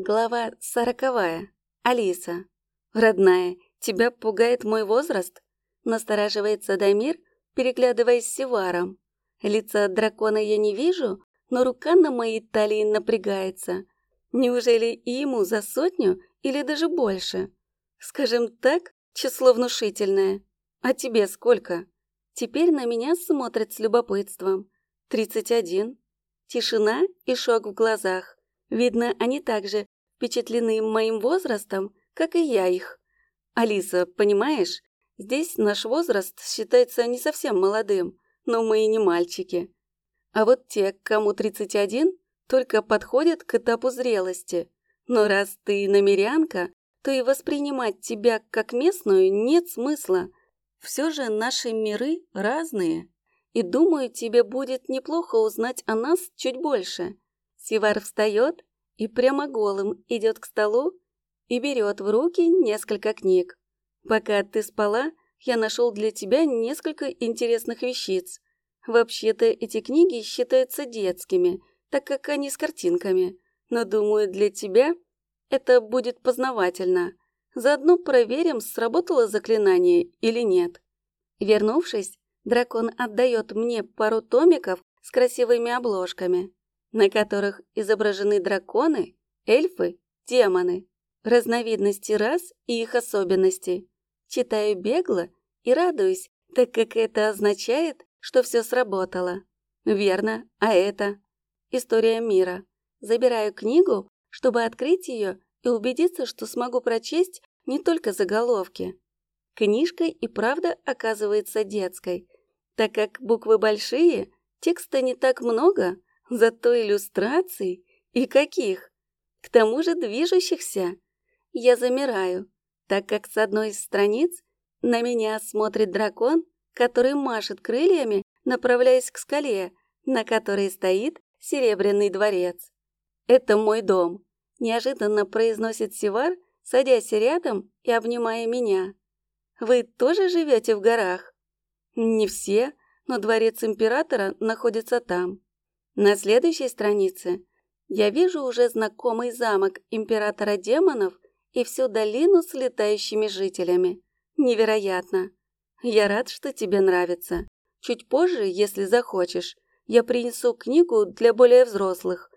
Глава сороковая. Алиса. Родная, тебя пугает мой возраст? Настораживается Дамир, переглядываясь с Севаром. Лица дракона я не вижу, но рука на моей талии напрягается. Неужели и ему за сотню или даже больше? Скажем так, число внушительное. А тебе сколько? Теперь на меня смотрят с любопытством. Тридцать один. Тишина и шок в глазах. Видно, они также впечатлены моим возрастом, как и я их. Алиса, понимаешь, здесь наш возраст считается не совсем молодым, но мы и не мальчики. А вот те, кому 31, только подходят к этапу зрелости. Но раз ты намерянка, то и воспринимать тебя как местную нет смысла. Все же наши миры разные. И думаю, тебе будет неплохо узнать о нас чуть больше. Сивар встает и прямо голым идет к столу и берет в руки несколько книг. Пока ты спала, я нашел для тебя несколько интересных вещиц. Вообще-то эти книги считаются детскими, так как они с картинками. Но думаю, для тебя это будет познавательно. Заодно проверим, сработало заклинание или нет. Вернувшись, дракон отдает мне пару томиков с красивыми обложками, на которых изображены драконы, эльфы, демоны, разновидности рас и их особенности. Читаю бегло и радуюсь, так как это означает, что все сработало. Верно, а это? История мира. Забираю книгу, чтобы открыть ее и убедиться, что смогу прочесть не только заголовки. Книжка и правда оказывается детской, так как буквы большие, текста не так много, зато иллюстраций и каких. К тому же движущихся. Я замираю, так как с одной из страниц на меня смотрит дракон, который машет крыльями, направляясь к скале, на которой стоит Серебряный дворец. «Это мой дом», — неожиданно произносит Сивар, садясь рядом и обнимая меня. Вы тоже живете в горах? Не все, но дворец императора находится там. На следующей странице я вижу уже знакомый замок императора демонов и всю долину с летающими жителями. Невероятно. Я рад, что тебе нравится. Чуть позже, если захочешь, я принесу книгу для более взрослых.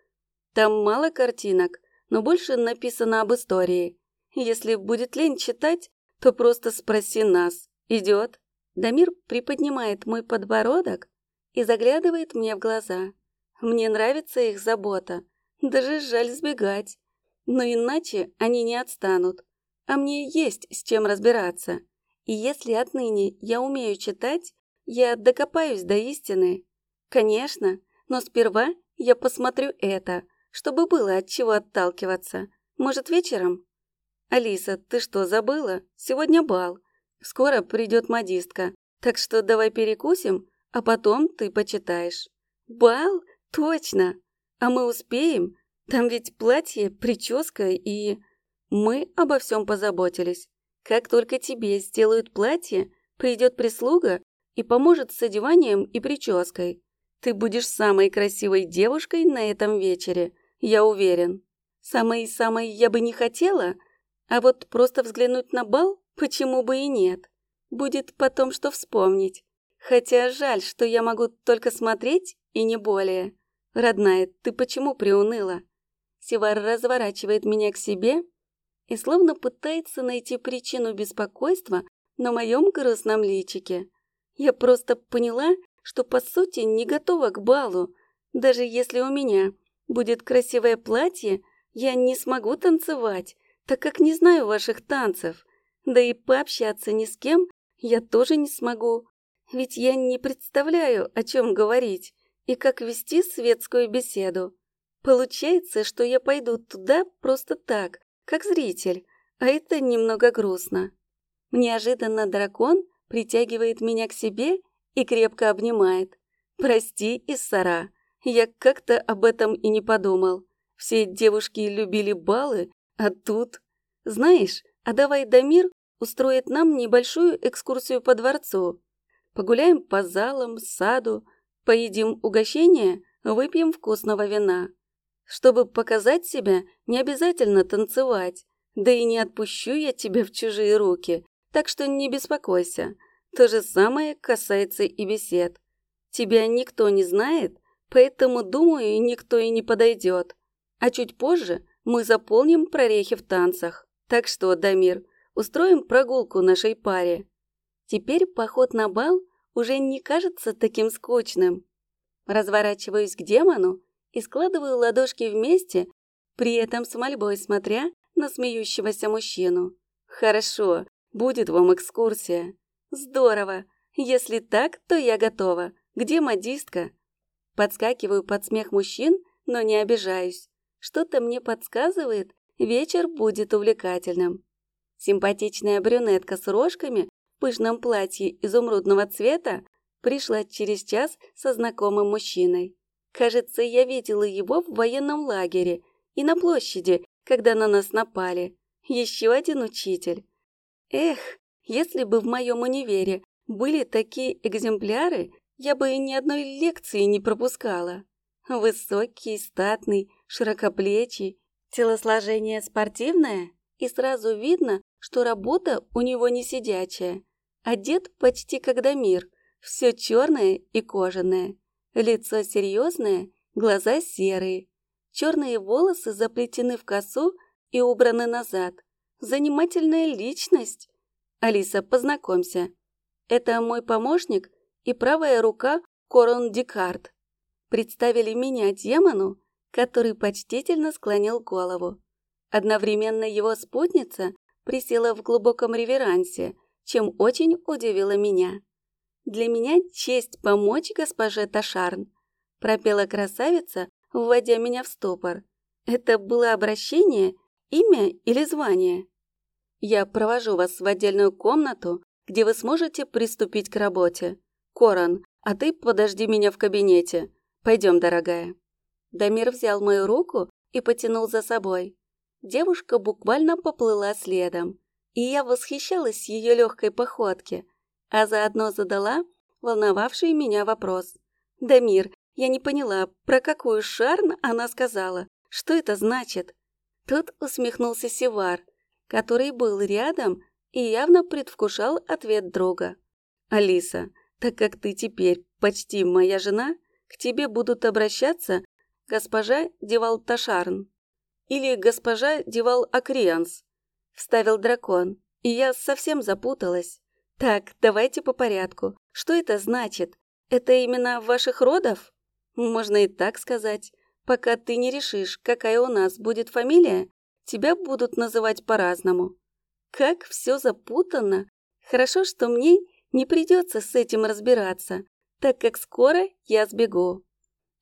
Там мало картинок, но больше написано об истории. Если будет лень читать, то просто спроси нас. Идет?» Дамир приподнимает мой подбородок и заглядывает мне в глаза. Мне нравится их забота. Даже жаль сбегать. Но иначе они не отстанут. А мне есть с чем разбираться. И если отныне я умею читать, я докопаюсь до истины. Конечно, но сперва я посмотрю это, чтобы было от чего отталкиваться. Может, вечером? «Алиса, ты что, забыла? Сегодня бал. Скоро придет модистка. Так что давай перекусим, а потом ты почитаешь». «Бал? Точно! А мы успеем? Там ведь платье, прическа и...» «Мы обо всем позаботились. Как только тебе сделают платье, придет прислуга и поможет с одеванием и прической. Ты будешь самой красивой девушкой на этом вечере, я уверен. Самой-самой я бы не хотела, — а вот просто взглянуть на бал, почему бы и нет? Будет потом что вспомнить. Хотя жаль, что я могу только смотреть и не более. Родная, ты почему приуныла? Севар разворачивает меня к себе и словно пытается найти причину беспокойства на моем грустном личике. Я просто поняла, что по сути не готова к балу. Даже если у меня будет красивое платье, я не смогу танцевать, так как не знаю ваших танцев. Да и пообщаться ни с кем я тоже не смогу, ведь я не представляю, о чем говорить и как вести светскую беседу. Получается, что я пойду туда просто так, как зритель, а это немного грустно. Неожиданно дракон притягивает меня к себе и крепко обнимает. «Прости, Иссара, я как-то об этом и не подумал. Все девушки любили балы а тут... Знаешь, а давай Дамир устроит нам небольшую экскурсию по дворцу. Погуляем по залам, саду, поедим угощения, выпьем вкусного вина. Чтобы показать себя, не обязательно танцевать. Да и не отпущу я тебя в чужие руки, так что не беспокойся. То же самое касается и бесед. Тебя никто не знает, поэтому, думаю, никто и не подойдет. А чуть позже мы заполним прорехи в танцах. Так что, Дамир, устроим прогулку нашей паре. Теперь поход на бал уже не кажется таким скучным. Разворачиваюсь к демону и складываю ладошки вместе, при этом с мольбой смотря на смеющегося мужчину. Хорошо, будет вам экскурсия. Здорово. Если так, то я готова. Где модистка? Подскакиваю под смех мужчин, но не обижаюсь. Что-то мне подсказывает, вечер будет увлекательным. Симпатичная брюнетка с рожками пышном платье изумрудного цвета пришла через час со знакомым мужчиной. Кажется, я видела его в военном лагере и на площади, когда на нас напали. Еще один учитель. Эх, если бы в моем универе были такие экземпляры, я бы ни одной лекции не пропускала. Высокий, статный, широкоплечий, телосложение спортивное, и сразу видно, что работа у него не сидячая. Одет почти как Дамир, все черное и кожаное. Лицо серьезное, глаза серые. Черные волосы заплетены в косу и убраны назад. Занимательная личность. Алиса, познакомься. Это мой помощник и правая рука Корон Декарт. Представили меня демону, который почтительно склонил голову. Одновременно его спутница присела в глубоком реверансе, чем очень удивила меня. «Для меня честь помочь госпоже Ташарн», пропела красавица, вводя меня в стопор. Это было обращение, имя или звание? Я провожу вас в отдельную комнату, где вы сможете приступить к работе. Коран, а ты подожди меня в кабинете. Пойдем, дорогая. Дамир взял мою руку и потянул за собой. Девушка буквально поплыла следом, и я восхищалась ее легкой походке, а заодно задала волновавший меня вопрос. «Дамир, я не поняла, про какую шарн она сказала. Что это значит?» Тут усмехнулся Севар, который был рядом и явно предвкушал ответ друга. «Алиса, так как ты теперь почти моя жена, к тебе будут обращаться госпожа Девал Ташарн или госпожа Девал Акрианс», — вставил дракон, и я совсем запуталась. «Так, давайте по порядку. Что это значит? Это имена ваших родов?» Можно и так сказать. Пока ты не решишь, какая у нас будет фамилия, тебя будут называть по-разному. Как все запутанно. Хорошо, что мне не придется с этим разбираться, так как скоро я сбегу.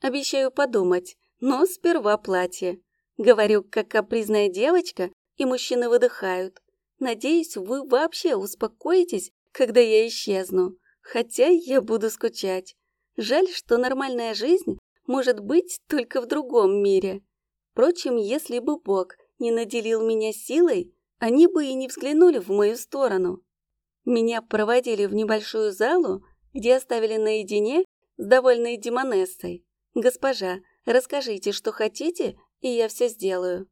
Обещаю подумать, но сперва платье. Говорю, как капризная девочка, и мужчины выдыхают. Надеюсь, вы вообще успокоитесь, когда я исчезну. Хотя я буду скучать. Жаль, что нормальная жизнь может быть только в другом мире. Впрочем, если бы Бог не наделил меня силой, они бы и не взглянули в мою сторону. Меня проводили в небольшую залу, где оставили наедине с довольной демонессой. «Госпожа, расскажите, что хотите, и я все сделаю».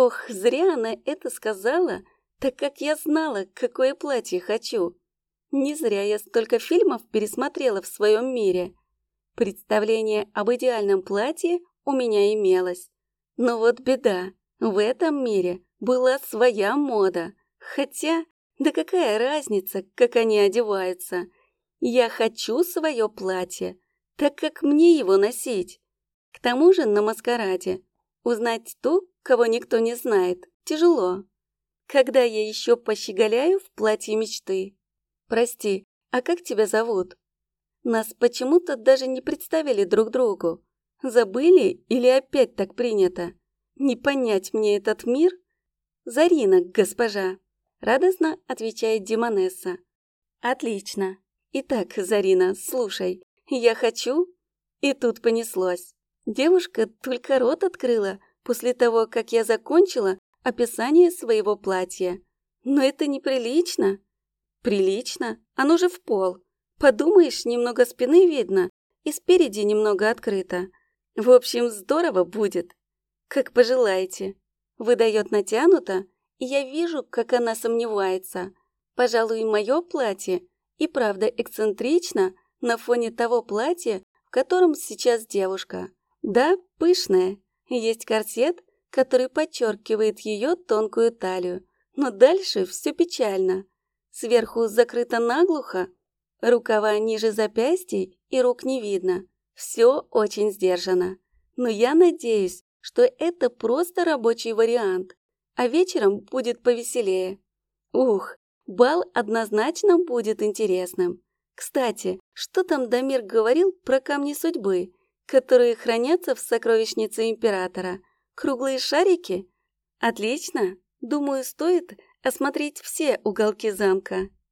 Ох, зря она это сказала, так как я знала, какое платье хочу. Не зря я столько фильмов пересмотрела в своем мире. Представление об идеальном платье у меня имелось. Но вот беда, в этом мире была своя мода. Хотя, да какая разница, как они одеваются. Я хочу свое платье, так как мне его носить. К тому же на маскараде узнать ту, кого никто не знает, тяжело. Когда я еще пощеголяю в платье мечты. Прости, а как тебя зовут? Нас почему-то даже не представили друг другу. Забыли или опять так принято? Не понять мне этот мир? Зарина, госпожа. Радостно отвечает Димонесса. Отлично. Итак, Зарина, слушай, я хочу... И тут понеслось. Девушка только рот открыла после того, как я закончила описание своего платья. Но это неприлично. Прилично? Оно же в пол. Подумаешь, немного спины видно, и спереди немного открыто. В общем, здорово будет. как пожелаете. Выдает натянуто, и я вижу, как она сомневается. Пожалуй, мое платье и правда эксцентрично на фоне того платья, в котором сейчас девушка. Да, пышная. Есть корсет, который подчеркивает ее тонкую талию. Но дальше все печально. Сверху закрыто наглухо, рукава ниже запястья и рук не видно. Все очень сдержано. Но я надеюсь, что это просто рабочий вариант, а вечером будет повеселее. Ух, бал однозначно будет интересным. Кстати, что там Дамир говорил про камни судьбы, которые хранятся в сокровищнице императора? Круглые шарики? Отлично. Думаю, стоит осмотреть все уголки замка.